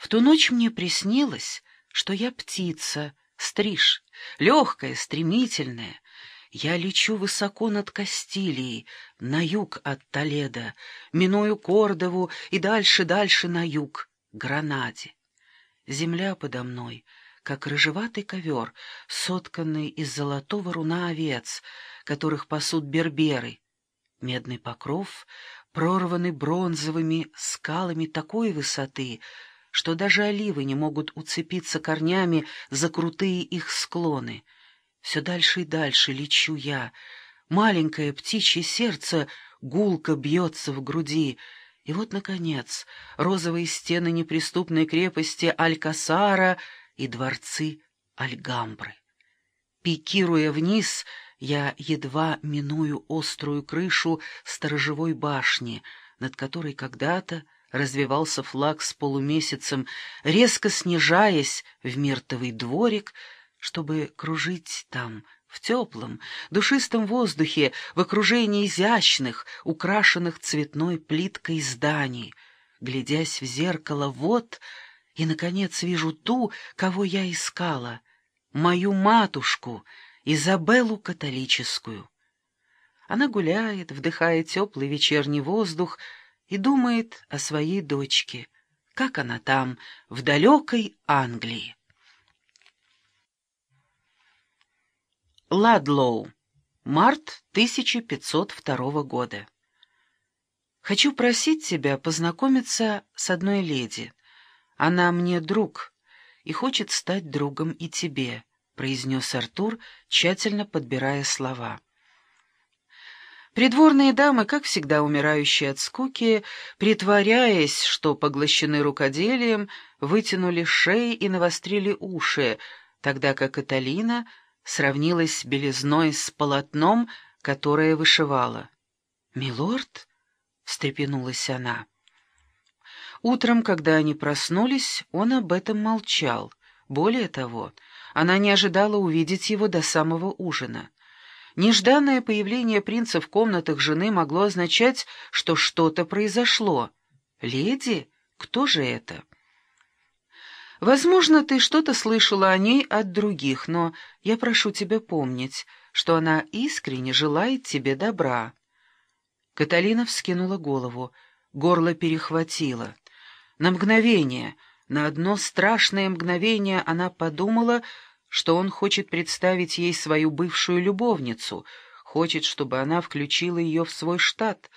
В ту ночь мне приснилось, что я птица, стриж, легкая, стремительная. Я лечу высоко над Кастилией, на юг от Толеда, миную Кордову и дальше-дальше на юг, Гранаде. Земля подо мной, как рыжеватый ковер, сотканный из золотого руна овец, которых пасут берберы. Медный покров, прорванный бронзовыми скалами такой высоты — что даже оливы не могут уцепиться корнями за крутые их склоны. Все дальше и дальше лечу я. Маленькое птичье сердце гулко бьется в груди. И вот, наконец, розовые стены неприступной крепости Алькасара и дворцы Альгамбры. Пикируя вниз, я едва миную острую крышу сторожевой башни, над которой когда-то развивался флаг с полумесяцем, резко снижаясь в мертвый дворик, чтобы кружить там, в теплом, душистом воздухе, в окружении изящных, украшенных цветной плиткой зданий. Глядясь в зеркало, вот, и, наконец, вижу ту, кого я искала, мою матушку, Изабеллу католическую. Она гуляет, вдыхая теплый вечерний воздух, и думает о своей дочке, как она там, в далекой Англии. Ладлоу. Март 1502 года. Хочу просить тебя познакомиться с одной леди. Она мне друг и хочет стать другом и тебе, произнес Артур, тщательно подбирая слова. Придворные дамы, как всегда умирающие от скуки, притворяясь, что поглощены рукоделием, вытянули шеи и навострили уши, тогда как Каталина сравнилась белизной с полотном, которое вышивала. «Милорд?» — встрепенулась она. Утром, когда они проснулись, он об этом молчал. Более того, она не ожидала увидеть его до самого ужина. Нежданное появление принца в комнатах жены могло означать, что что-то произошло. «Леди? Кто же это?» «Возможно, ты что-то слышала о ней от других, но я прошу тебя помнить, что она искренне желает тебе добра». Каталина вскинула голову, горло перехватило. На мгновение, на одно страшное мгновение она подумала, что он хочет представить ей свою бывшую любовницу, хочет, чтобы она включила ее в свой штат,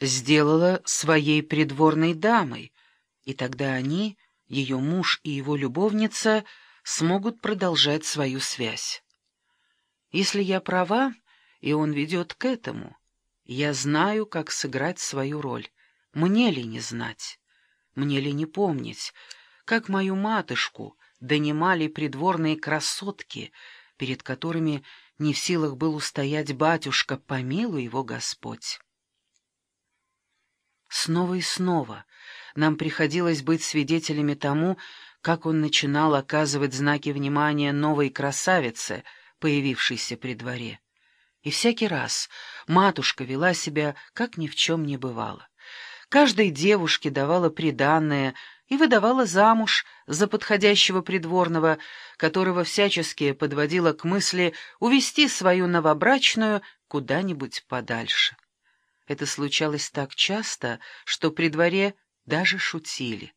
сделала своей придворной дамой, и тогда они, ее муж и его любовница, смогут продолжать свою связь. Если я права, и он ведет к этому, я знаю, как сыграть свою роль. Мне ли не знать? Мне ли не помнить, как мою матушку — донимали придворные красотки, перед которыми не в силах был устоять батюшка, помилуй его Господь. Снова и снова нам приходилось быть свидетелями тому, как он начинал оказывать знаки внимания новой красавице, появившейся при дворе. И всякий раз матушка вела себя, как ни в чем не бывало. Каждой девушке давала приданное — и выдавала замуж за подходящего придворного, которого всячески подводила к мысли увести свою новобрачную куда-нибудь подальше. Это случалось так часто, что при дворе даже шутили.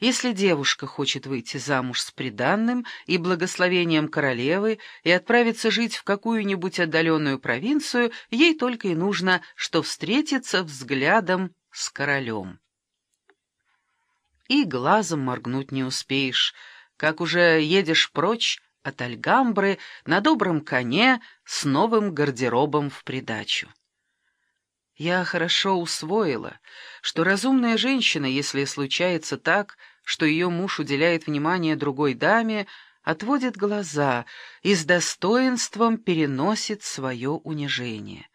Если девушка хочет выйти замуж с приданным и благословением королевы и отправиться жить в какую-нибудь отдаленную провинцию, ей только и нужно, что встретиться взглядом с королем и глазом моргнуть не успеешь, как уже едешь прочь от Альгамбры на добром коне с новым гардеробом в придачу. Я хорошо усвоила, что разумная женщина, если случается так, что ее муж уделяет внимание другой даме, отводит глаза и с достоинством переносит свое унижение.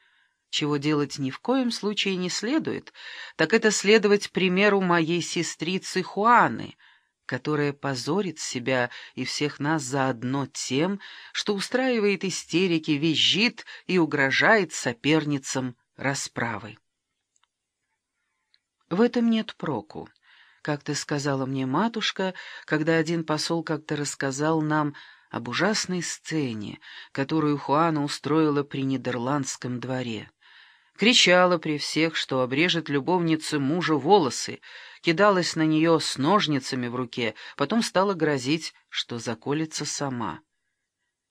Чего делать ни в коем случае не следует, так это следовать примеру моей сестрицы Хуаны, которая позорит себя и всех нас заодно тем, что устраивает истерики, визжит и угрожает соперницам расправой. В этом нет проку. как ты сказала мне, матушка, когда один посол как-то рассказал нам об ужасной сцене, которую Хуана устроила при Нидерландском дворе. Кричала при всех, что обрежет любовнице мужа волосы, кидалась на нее с ножницами в руке, потом стала грозить, что заколется сама.